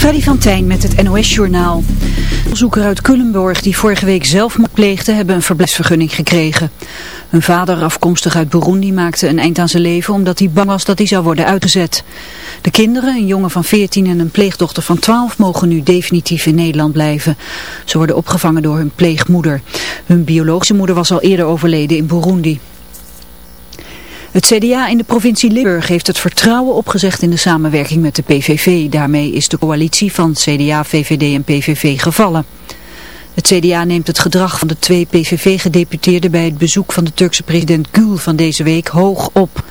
Freddy van Tijn met het NOS-journaal. Onderzoekers uit Culemborg die vorige week zelfmoord pleegden hebben een verblijfsvergunning gekregen. Hun vader, afkomstig uit Burundi, maakte een eind aan zijn leven omdat hij bang was dat hij zou worden uitgezet. De kinderen, een jongen van 14 en een pleegdochter van 12, mogen nu definitief in Nederland blijven. Ze worden opgevangen door hun pleegmoeder. Hun biologische moeder was al eerder overleden in Burundi. Het CDA in de provincie Limburg heeft het vertrouwen opgezegd in de samenwerking met de PVV. Daarmee is de coalitie van CDA, VVD en PVV gevallen. Het CDA neemt het gedrag van de twee PVV-gedeputeerden bij het bezoek van de Turkse president Gül van deze week hoog op.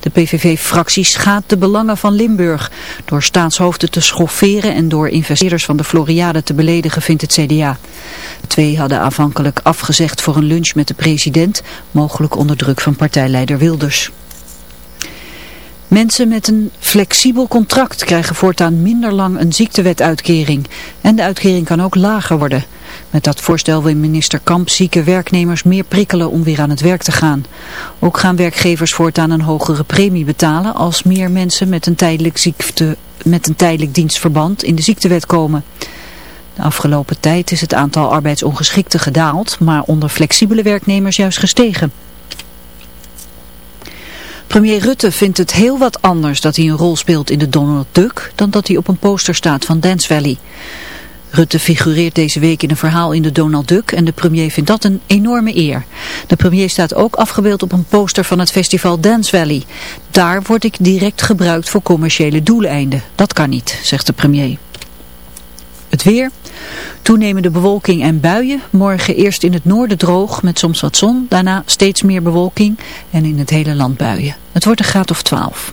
De PVV-fractie schaadt de belangen van Limburg. Door staatshoofden te schofferen en door investeerders van de Floriade te beledigen vindt het CDA. Twee hadden aanvankelijk afgezegd voor een lunch met de president, mogelijk onder druk van partijleider Wilders. Mensen met een flexibel contract krijgen voortaan minder lang een ziektewetuitkering. En de uitkering kan ook lager worden. Met dat voorstel wil minister Kamp zieke werknemers meer prikkelen om weer aan het werk te gaan. Ook gaan werkgevers voortaan een hogere premie betalen als meer mensen met een tijdelijk, ziekte, met een tijdelijk dienstverband in de ziektewet komen. De afgelopen tijd is het aantal arbeidsongeschikten gedaald, maar onder flexibele werknemers juist gestegen. Premier Rutte vindt het heel wat anders dat hij een rol speelt in de Donald Duck dan dat hij op een poster staat van Dance Valley. Rutte figureert deze week in een verhaal in de Donald Duck en de premier vindt dat een enorme eer. De premier staat ook afgebeeld op een poster van het festival Dance Valley. Daar word ik direct gebruikt voor commerciële doeleinden. Dat kan niet, zegt de premier. Het weer. Toenemende bewolking en buien. Morgen eerst in het noorden droog met soms wat zon. Daarna steeds meer bewolking en in het hele land buien. Het wordt een graad of 12.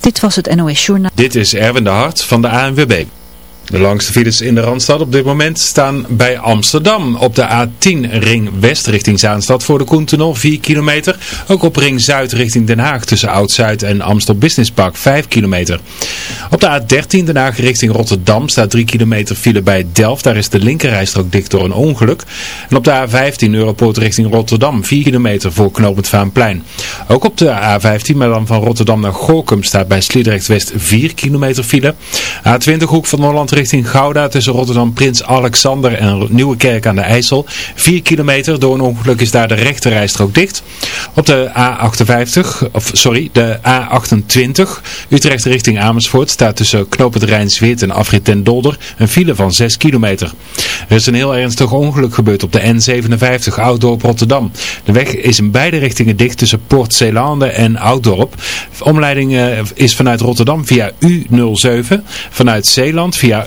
Dit was het NOS Journaal. Dit is Erwin de Hart van de ANWB. De langste files in de Randstad op dit moment staan bij Amsterdam. Op de A10 Ring West richting Zaanstad voor de Koentunnel 4 kilometer. Ook op Ring Zuid richting Den Haag tussen Oud-Zuid en Amstel Business Park 5 kilometer. Op de A13 Den Haag richting Rotterdam staat 3 kilometer file bij Delft. Daar is de linkerrijstrook dicht door een ongeluk. En op de A15 Europoort richting Rotterdam 4 kilometer voor knooppunt Vaanplein. Ook op de A15 maar dan van Rotterdam naar Gorkum staat bij Sliedrecht West 4 kilometer file. A20 Hoek van Holland richting Gouda tussen Rotterdam Prins Alexander en Nieuwekerk aan de IJssel. 4 kilometer, door een ongeluk is daar de rechterrijstrook dicht. Op de A58, of sorry, de A28 Utrecht richting Amersfoort staat tussen Knoop het Rijnsweert en Afrit ten Dolder een file van 6 kilometer. Er is een heel ernstig ongeluk gebeurd op de N57 Ouddorp Rotterdam. De weg is in beide richtingen dicht tussen Port Zeelande en Ouddorp. Omleiding is vanuit Rotterdam via U07, vanuit Zeeland via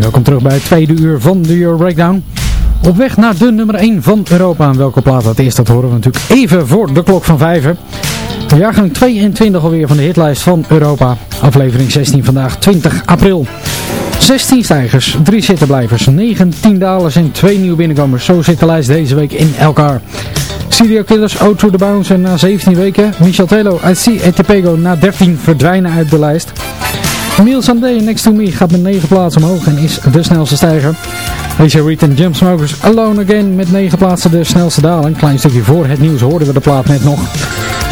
Welkom terug bij het tweede uur van de Euro Breakdown. Op weg naar de nummer 1 van Europa. En welke plaat dat is, dat horen we natuurlijk even voor de klok van 5. De jaargang 22 alweer van de hitlijst van Europa. Aflevering 16 vandaag 20 april. 16 stijgers, 3 zittenblijvers, 19 dalers en 2 nieuwe binnenkomers. Zo zit de lijst deze week in elkaar. Studio Killers, O to the Bounce na 17 weken. Michel Telo, I See Etepego na 13 verdwijnen uit de lijst. Emile Sandé, Next to Me, gaat met 9 plaatsen omhoog en is de snelste stijger. Alicia Reed en Jump Smokers, Alone Again met 9 plaatsen de snelste daling. Een klein stukje voor het nieuws hoorden we de plaat net nog.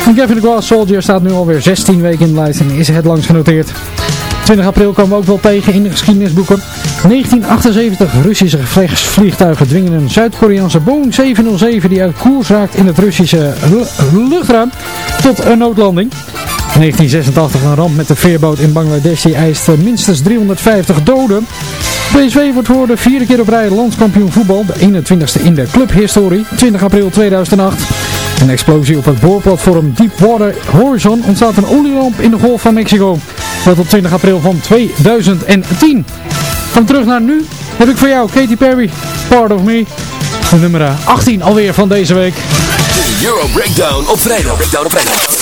En de Grass Soldier staat nu alweer 16 weken in de lijst en is het langs genoteerd. 20 april komen we ook wel tegen in de geschiedenisboeken. 1978, Russische gevechtsvliegtuigen dwingen een Zuid-Koreaanse Boeing 707 die uit koers raakt in het Russische luchtruim tot een noodlanding. 1986 een ramp met de veerboot in Bangladesh die eist minstens 350 doden. PSV wordt voor de vierde keer op rij landskampioen voetbal, de 21ste in de clubhistorie, 20 april 2008. Een explosie op het boorplatform Deepwater Horizon ontstaat een olielamp in de Golf van Mexico. Dat op 20 april van 2010. Van terug naar nu heb ik voor jou Katy Perry, Part of Me. Nummer 18 alweer van deze week. De Euro Breakdown op vrijdag. Breakdown op vrijdag.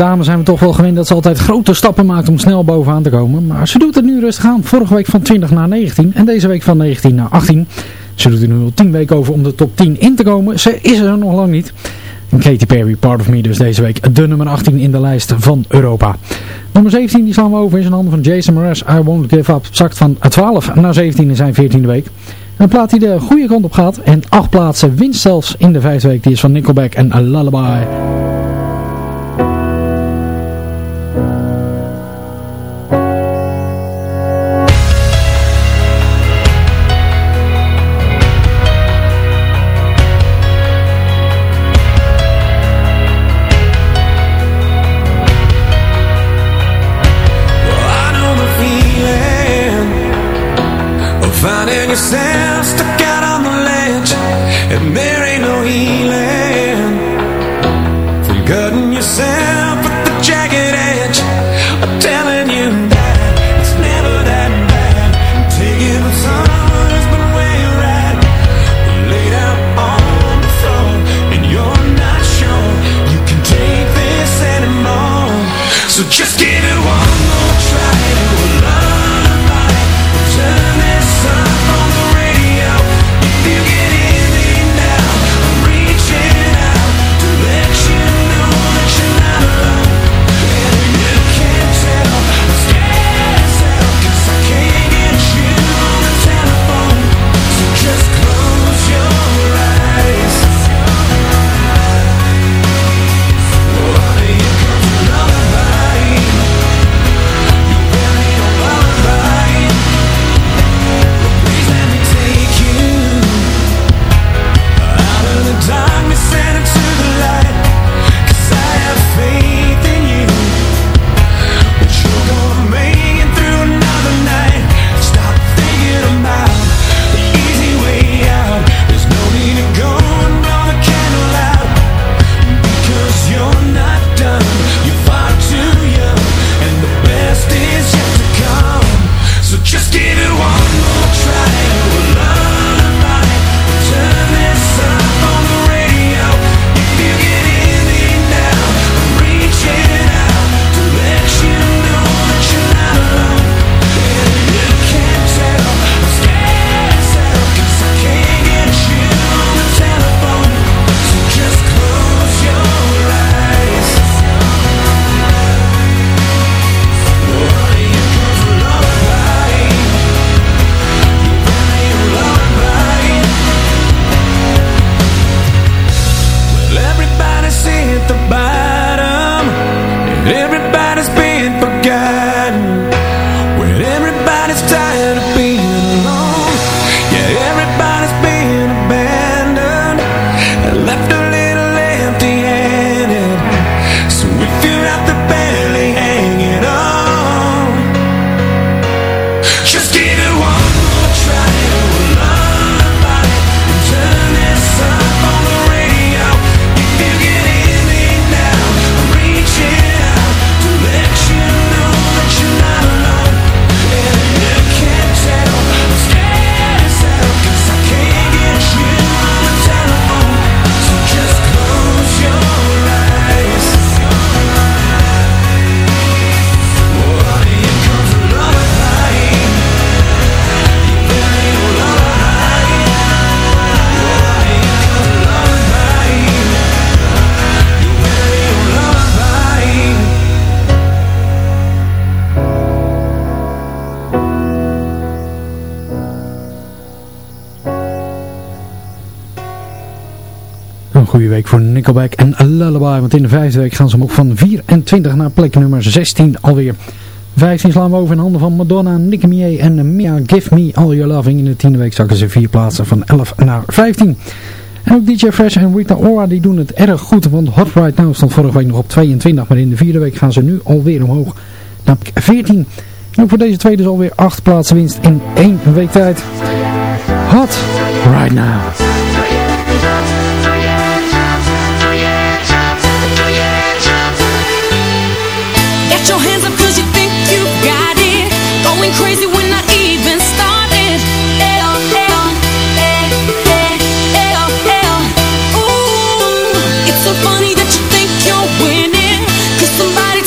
dames zijn we toch wel gewend dat ze altijd grote stappen maakt om snel bovenaan te komen. Maar ze doet het nu rustig aan. Vorige week van 20 naar 19 en deze week van 19 naar 18. Ze doet er nu al 10 weken over om de top 10 in te komen. Ze is er nog lang niet. En Katy Perry, Part of Me, dus deze week de nummer 18 in de lijst van Europa. Nummer 17 die slaan we over in zijn handen van Jason Mraz. I Won't Give Up zakt van 12 naar 17 in zijn 14e week. Een plaat die de goede kant op gaat. En acht plaatsen winst zelfs in de vijfde week. Die is van Nickelback en A Lullaby. you say voor Nickelback en Lullaby. Want in de vijfde week gaan ze omhoog van 24 naar plek nummer 16 alweer. 15 slaan we over in handen van Madonna, Nicki Minaj en Mia Give Me All Your Loving. In de tiende week zakken ze vier plaatsen van 11 naar 15. En ook DJ Fresh en Rita Ora die doen het erg goed. Want Hot Right Now stond vorige week nog op 22. Maar in de vierde week gaan ze nu alweer omhoog naar 14. En ook voor deze twee dus alweer 8 plaatsen winst in één week tijd. Hot Right Now. It's so funny that you think you're winning. Cause somebody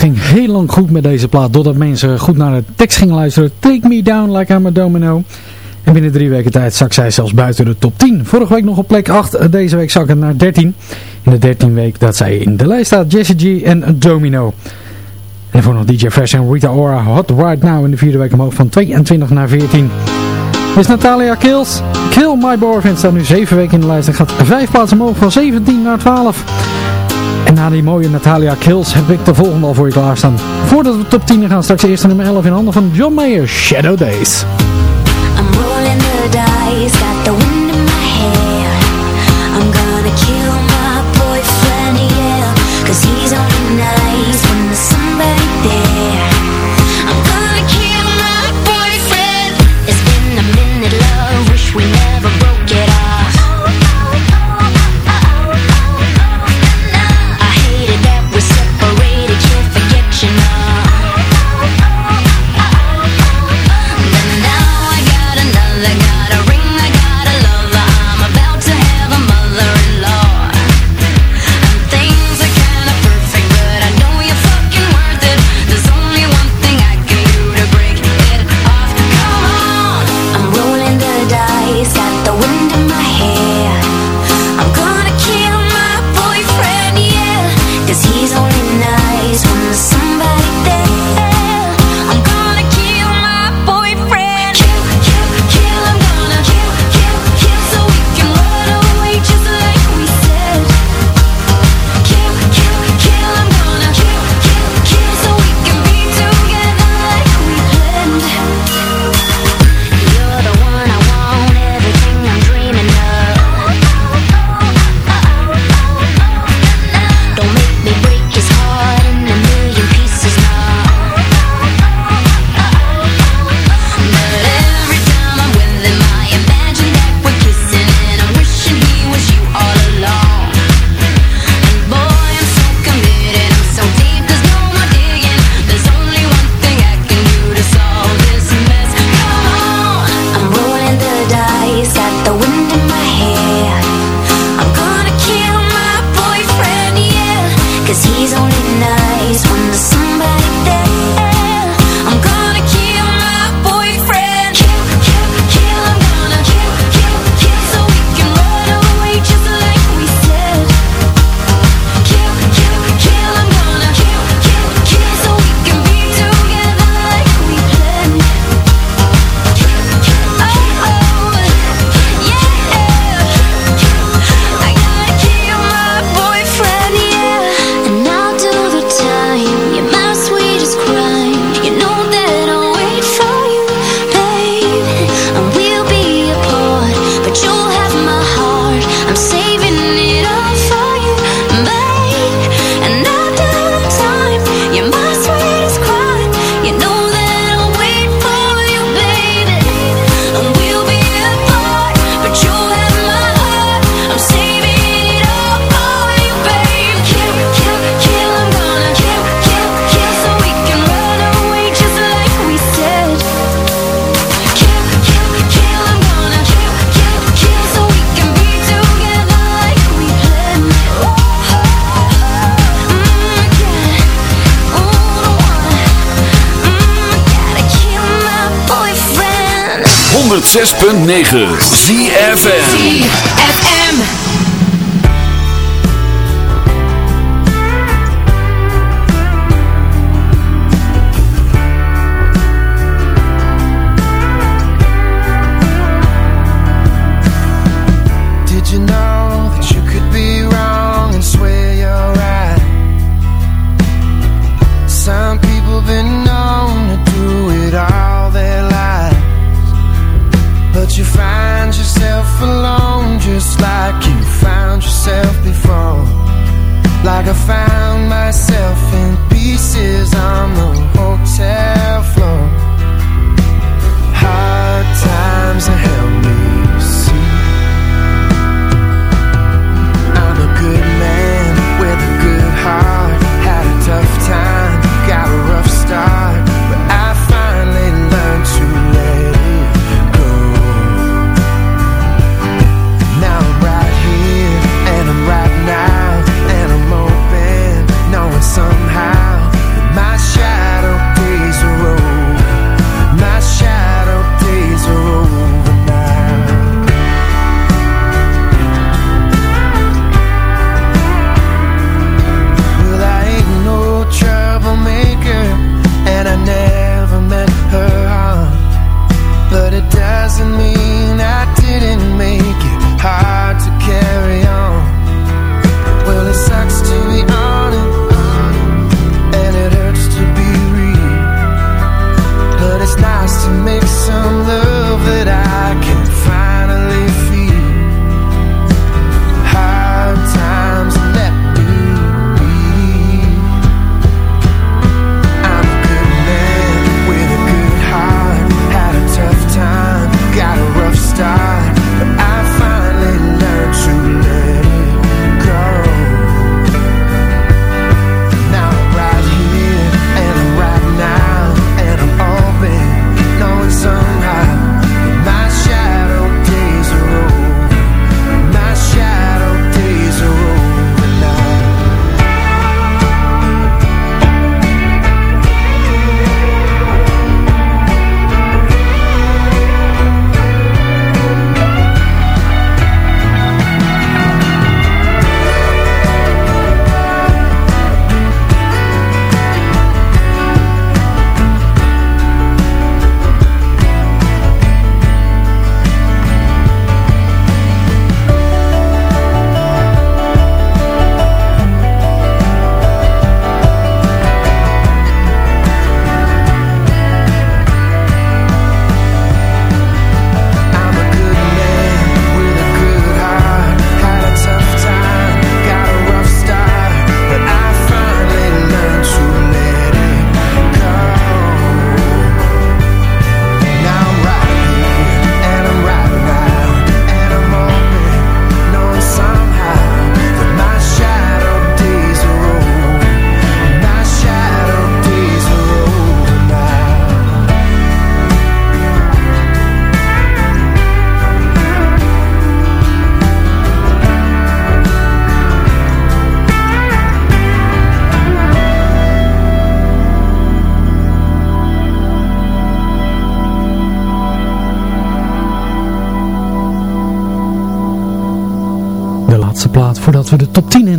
ging heel lang goed met deze plaat, doordat mensen goed naar de tekst gingen luisteren. Take me down like I'm a domino. En binnen drie weken tijd zak zij zelfs buiten de top 10. Vorige week nog op plek 8, deze week zak naar 13. In de 13 week dat zij in de lijst staat, Jessie G en Domino. En voor nog DJ Fresh en Rita Ora, Hot Right Now in de vierde week omhoog van 22 naar 14. Dit is Natalia Kills. Kill My Boyfriend staat nu 7 weken in de lijst en gaat 5 plaatsen omhoog van 17 naar 12. En na die mooie Natalia Kills heb ik de volgende al voor je klaarstaan. Voordat we top 10 gaan, straks eerst nummer 11 in handen van John Mayer, Shadow Days. I'm rolling the dice, got the wind in my hair. I'm gonna kill my boyfriend, yeah. Cause he's only nice when there's somebody there. 106.9 ZFN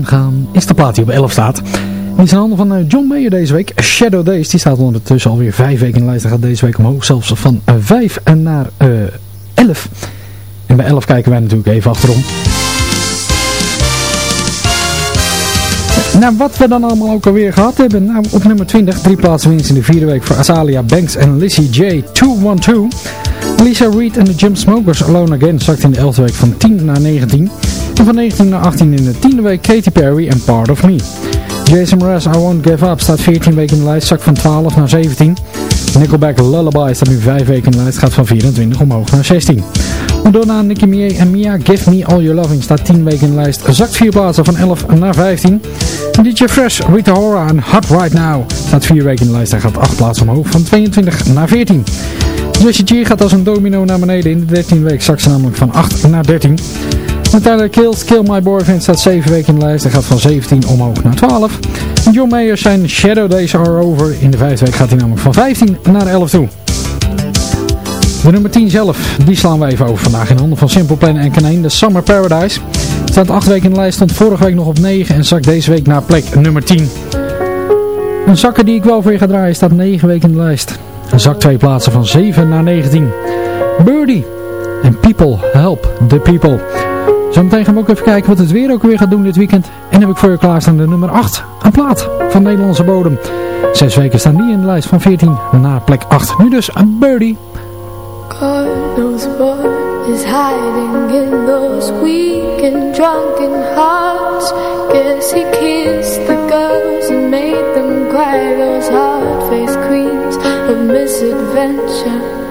de top 10 ingaan is de plaat die op 11 staat. Die is in handen van eh, John Mayer deze week. Shadow Days, die staat ondertussen alweer 5 weken in de lijst. Hij gaat deze week omhoog, zelfs van 5 naar eh 11. En bij 11 kijken wij natuurlijk even achterom. Nou, wat we dan allemaal ook alweer gehad hebben. Nou, op nummer 20, drie plaatsen winst in de vierde week voor Azalia Banks en Lissy J. 212. Lisa Reed en de Jump Smokers Alone Again zakt in de 11e week van 10 naar 19. En van 19 naar 18 in de 10e week Katy Perry en Part of Me. Jason Mraz, I Won't Give Up, staat 14 weken in de lijst, zakt van 12 naar 17. Nickelback Lullaby staat nu 5 weken in de lijst, gaat van 24 omhoog naar 16. Madonna, Nicki Minaj en Mia, Give Me All Your Loving staat 10 weken in de lijst, zakt 4 plaatsen van 11 naar 15. DJ Fresh, Rita Ora en Hot Right Now staat 4 weken in de lijst, hij gaat 8 plaatsen omhoog van 22 naar 14. Jessie G gaat als een domino naar beneden in de 13e week, zakt ze namelijk van 8 naar 13. Tyler Kills, Kill My Boyfriend staat 7 weken in de lijst. Hij gaat van 17 omhoog naar 12. En John Mayer zijn Shadow Days Are Over. In de vijfde week gaat hij namelijk van 15 naar 11 toe. De nummer 10 zelf, die slaan we even over vandaag in handen van Simple Plan en Kaneen, de Summer Paradise. Staat 8 weken in de lijst, stond vorige week nog op 9 en zakt deze week naar plek nummer 10. Een zakker die ik wel voor je ga draaien staat 9 weken in de lijst. Een zak twee plaatsen van 7 naar 19. Birdie en People Help the People. Zometeen gaan we ook even kijken wat het weer ook weer gaat doen dit weekend. En heb ik voor je klaarstaan de nummer 8, een plaat van Nederlandse bodem. Zes weken staan die in de lijst van 14 naar plek 8. Nu dus een Birdie. God knows what is hiding in those weak and drunken hearts. Guess he kissed the girls and made them cry. Those hard-faced queens of misadventure.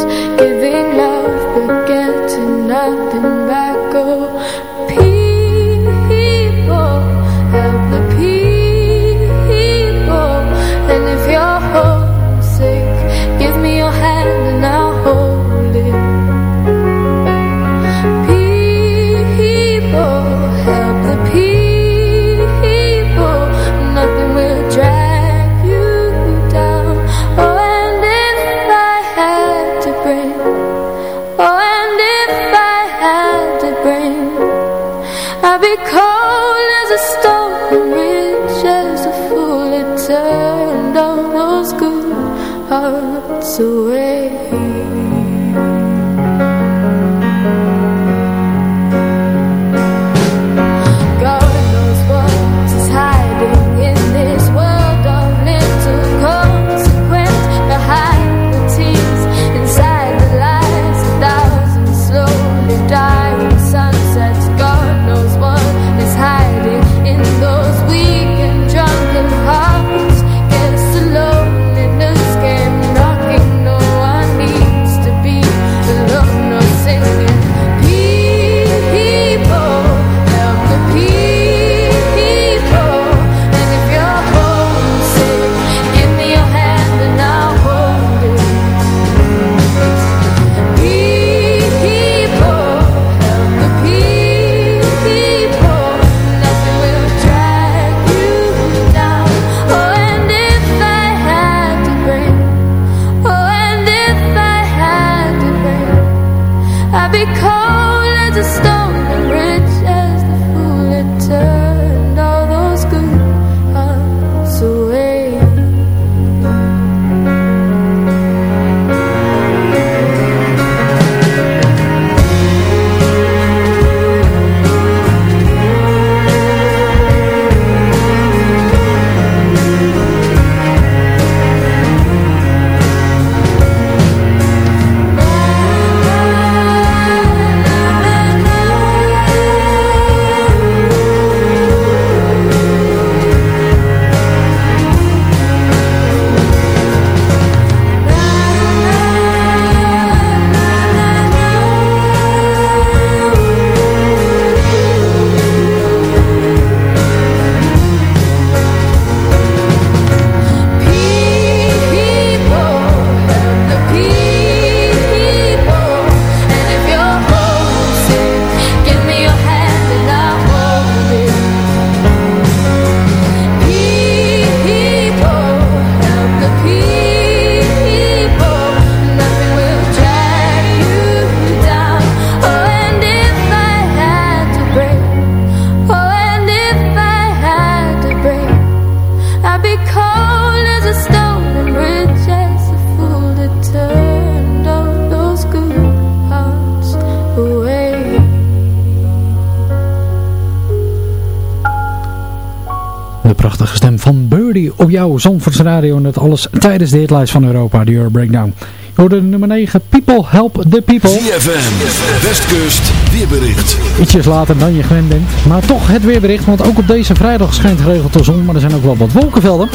Birdie op jouw Zandvoorts Radio. En dat alles tijdens de hitlijst van Europa, de Euro Breakdown. Je hoorde de nummer 9, People Help the People. ZFM, Westkust, weerbericht. Ietsjes later dan je gewend bent. Maar toch het weerbericht, want ook op deze vrijdag schijnt geregeld de zon. Maar er zijn ook wel wat wolkenvelden.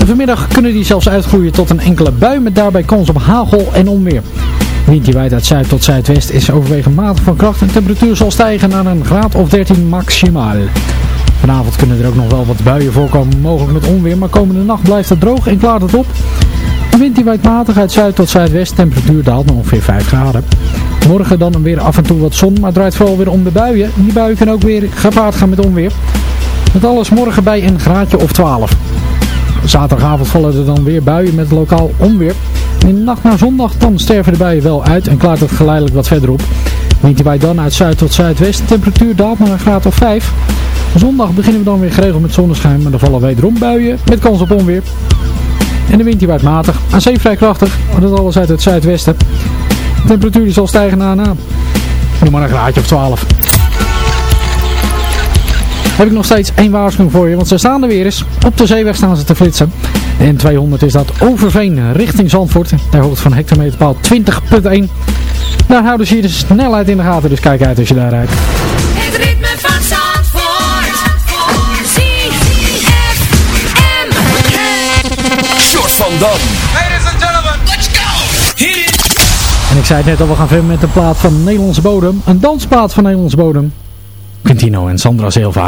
En vanmiddag kunnen die zelfs uitgroeien tot een enkele bui met daarbij kans op hagel en onweer. Wind die waait uit zuid tot zuidwest is overwegend matig van kracht. En temperatuur zal stijgen naar een graad of 13 maximaal. Vanavond kunnen er ook nog wel wat buien voorkomen, mogelijk met onweer. Maar komende nacht blijft het droog en klaart het op. De wind die waait matig uit zuid tot zuidwest. Temperatuur daalt naar ongeveer 5 graden. Morgen dan weer af en toe wat zon, maar draait vooral weer om de buien. Die buien kunnen ook weer gepaard gaan met onweer. Met alles morgen bij een graadje of 12. Zaterdagavond vallen er dan weer buien met lokaal onweer. In de nacht naar zondag dan sterven de buien wel uit en klaart het geleidelijk wat verder op. Windje wij dan uit zuid tot zuidwest. De temperatuur daalt naar een graad of 5. Zondag beginnen we dan weer geregeld met zonneschijn, maar dan vallen wederom buien met kans op onweer. En de wind die waait matig, aan zee vrij krachtig, dat alles uit het zuidwesten. De temperatuur die zal stijgen na en. Noem maar een graadje of 12. Heb ik nog steeds één waarschuwing voor je, want ze staan er weer eens. Op de zeeweg staan ze te flitsen. De N200 is dat Overveen richting Zandvoort. Daar hoogte van hectometerpaal 20.1. Daar houden ze hier de snelheid in de gaten, dus kijk uit als je daar rijdt. Het ritme van Zandvoort. ZFM. Short van Dam. Ladies and gentlemen, let's go! Hit it! En ik zei het net al, we gaan verder met een plaat van Nederlandse bodem. Een dansplaat van Nederlandse bodem. Quintino en Sandra Silva.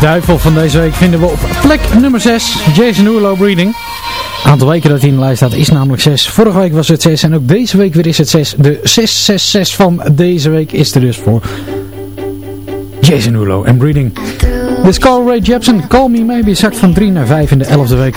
duivel van deze week vinden we op plek nummer 6. Jason Ulo Breeding. Aantal weken dat hij in de lijst staat is namelijk 6. Vorige week was het 6 en ook deze week weer is het 6. De 666 van deze week is er dus voor Jason Ulo en Breeding. De Skull Ray Jepsen, Call Me Maybe, zakt van 3 naar 5 in de 11e week.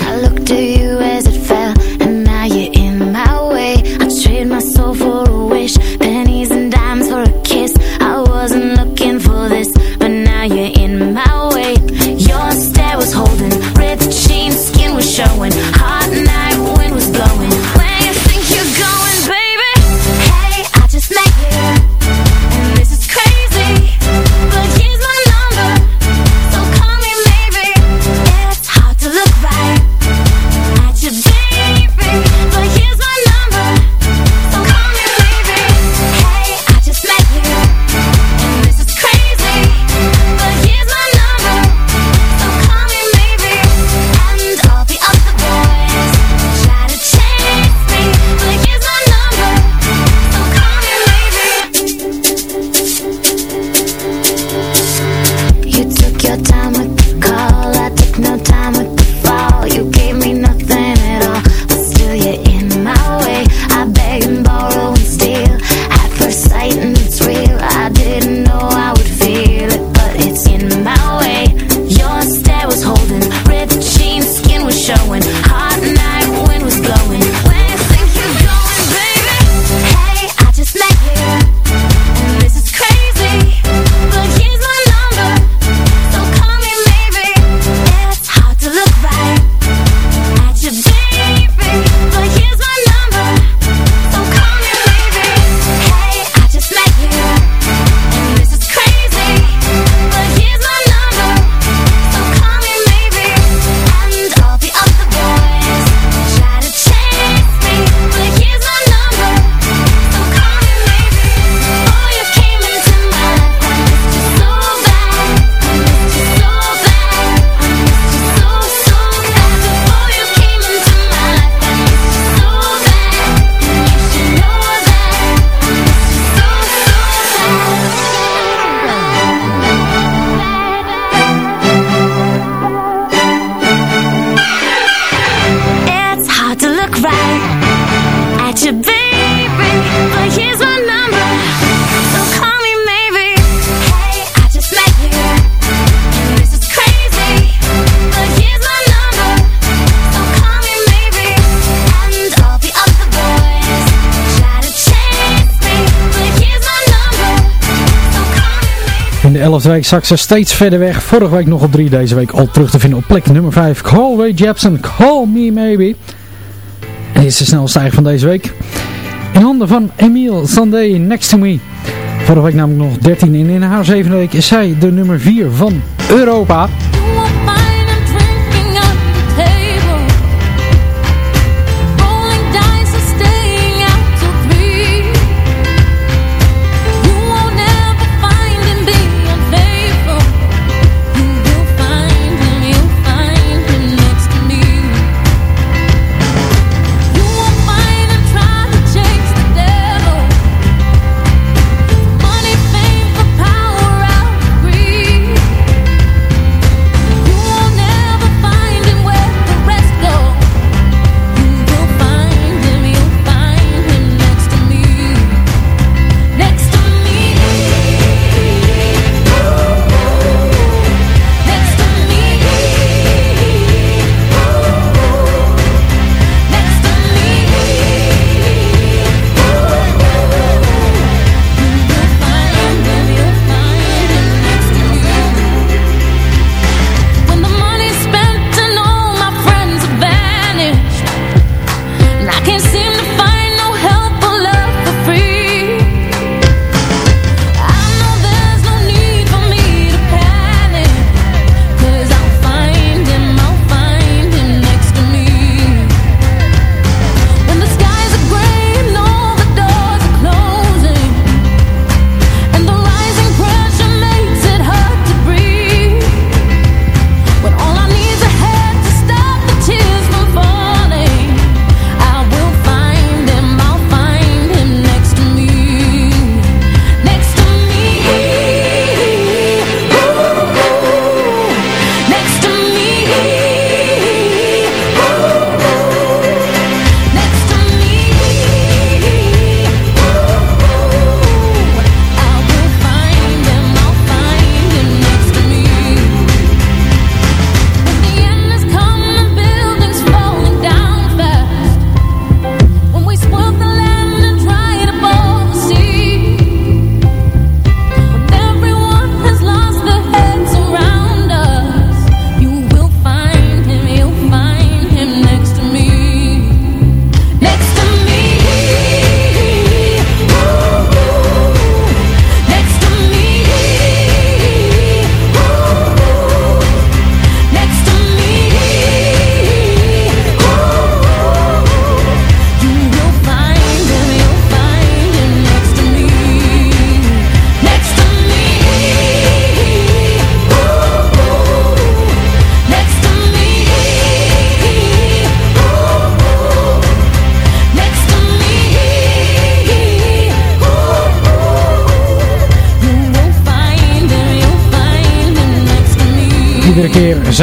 In de 11e week zak ze steeds verder weg. Vorige week nog op 3, deze week al terug te vinden op plek nummer 5. Call Ray Jepsen, Call Me Maybe. En dit is de snelste van deze week. In handen van Emile Sandé, Next To Me. Vorige week namelijk nog 13 en in haar zevende week is zij de nummer 4 van Europa.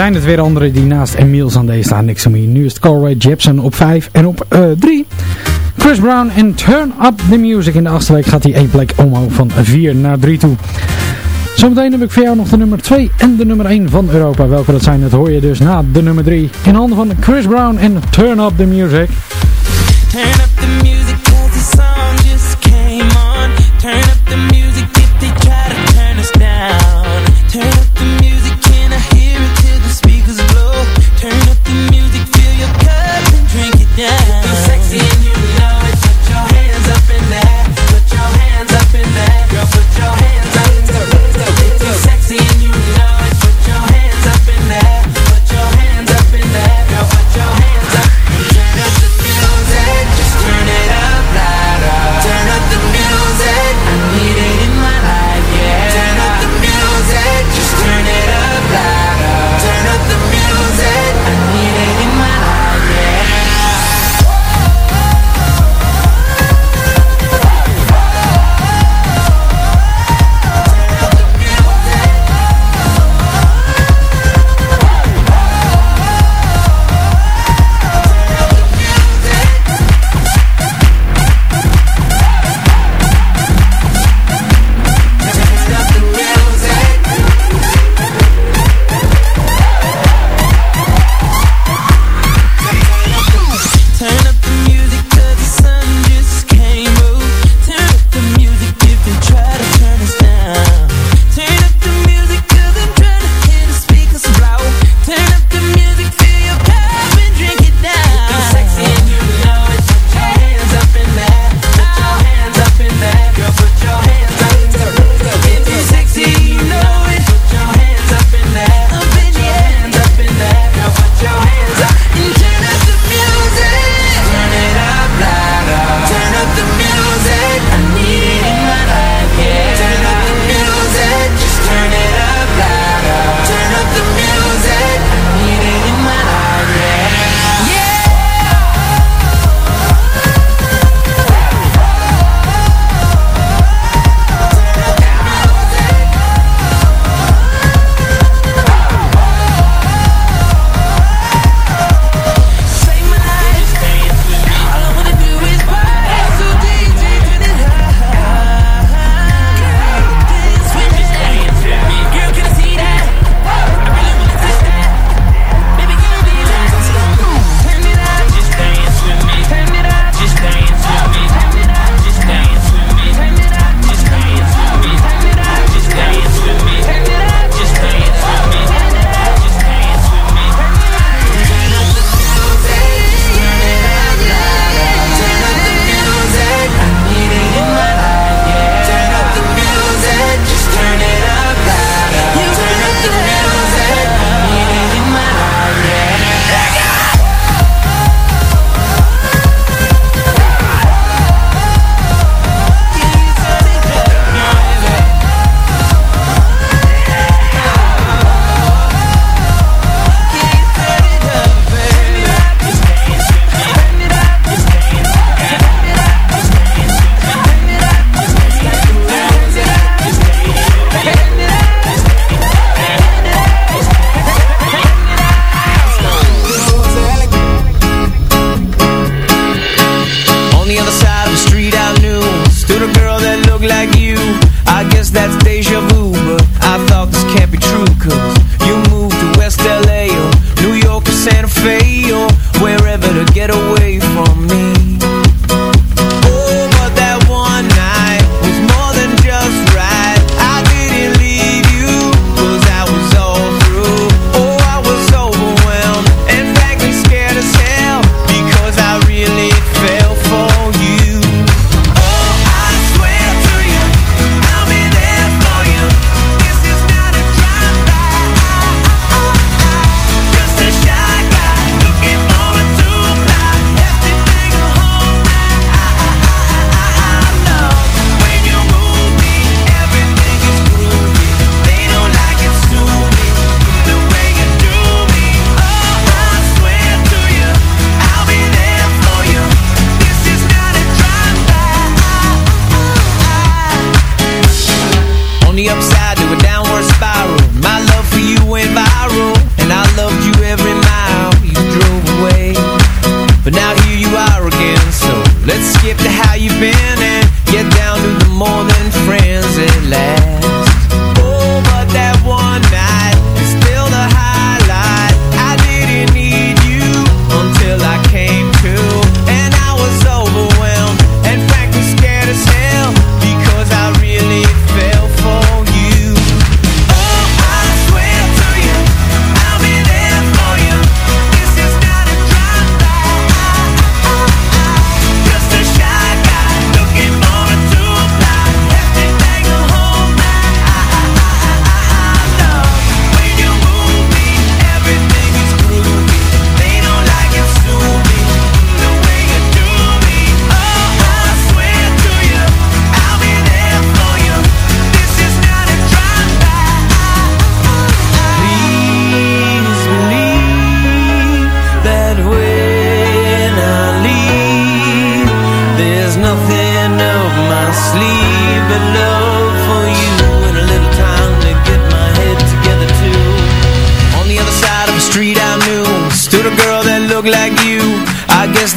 Zijn het weer anderen die naast Emile Sandé staan. Niks aan Nu is het Colray Jepsen op 5 en op 3. Uh, Chris Brown en Turn Up The Music. In de achtste gaat hij één plek omhoog van 4 naar 3 toe. Zometeen heb ik voor jou nog de nummer 2 en de nummer 1 van Europa. Welke dat zijn, dat hoor je dus na de nummer 3. In handen van Chris Brown en. Turn up the music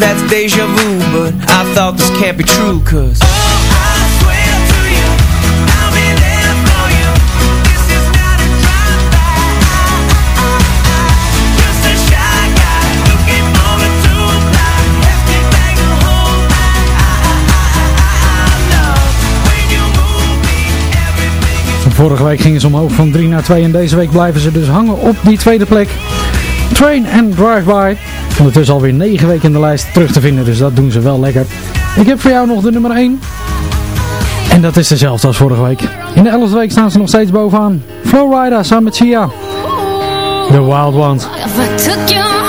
that's déjà vu But I thought this can't be true cause oh, I swear to you I'll be there for you This is not a drive-by Just a shy guy Looking over to fly Left me back a whole lot I, I, I, I When you move me Everything is... Vorige week gingen ze omhoog van 3 naar 2 en deze week blijven ze dus hangen op die tweede plek. Train and Drive-By ondertussen alweer 9 weken in de lijst terug te vinden. Dus dat doen ze wel lekker. Ik heb voor jou nog de nummer 1. En dat is dezelfde als vorige week. In de 11e week staan ze nog steeds bovenaan. Flowrider samen. The Wild One.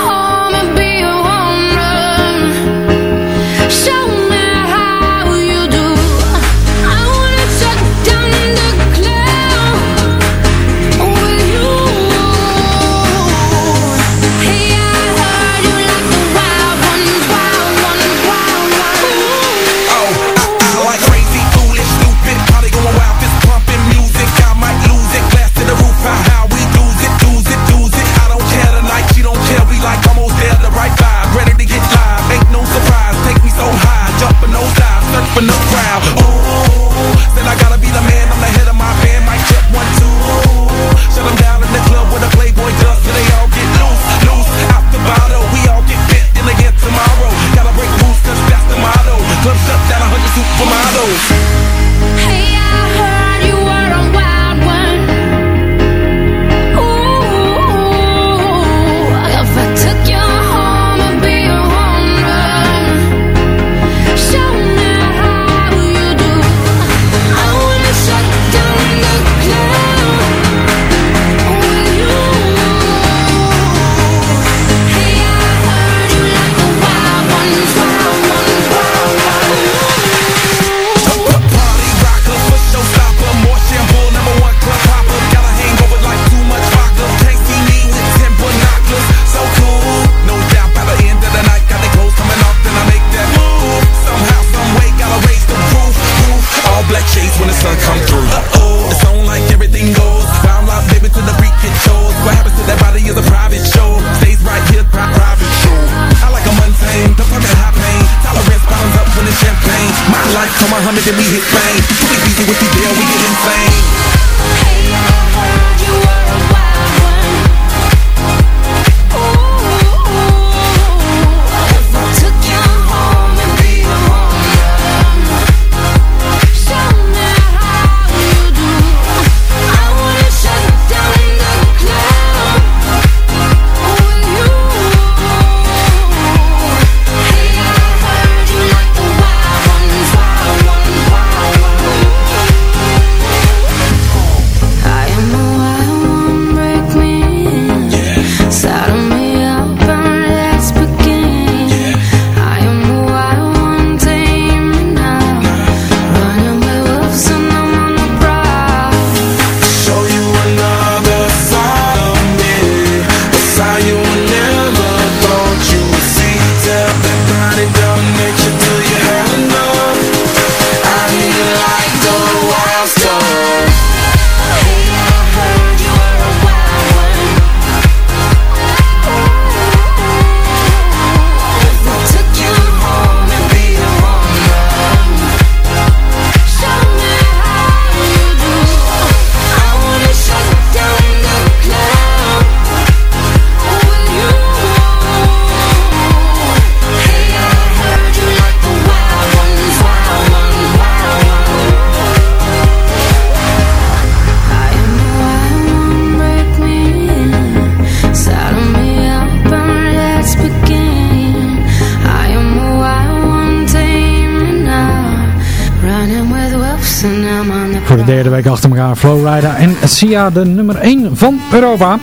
Flowrider en Sia de nummer 1 van Europa.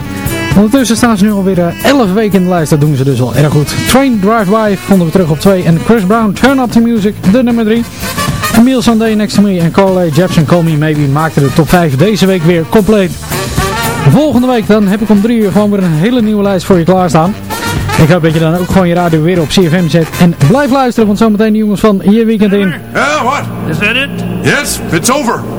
Ondertussen staan ze nu alweer eh, 11 weken in de lijst. Dat doen ze dus al erg goed. Train Drive By vonden we terug op 2. En Chris Brown, Turn Up The Music, de nummer 3. Camille Sunday Next To Me en Carly Jepsen Call Me Maybe maakten de top 5 deze week weer compleet. Volgende week dan heb ik om 3 uur gewoon weer een hele nieuwe lijst voor je klaarstaan. Ik hoop dat je dan ook gewoon je radio weer op CFM zet. En blijf luisteren, want zometeen de jongens van Je Weekend In. Yeah, what? Is that it? Yes, it's over.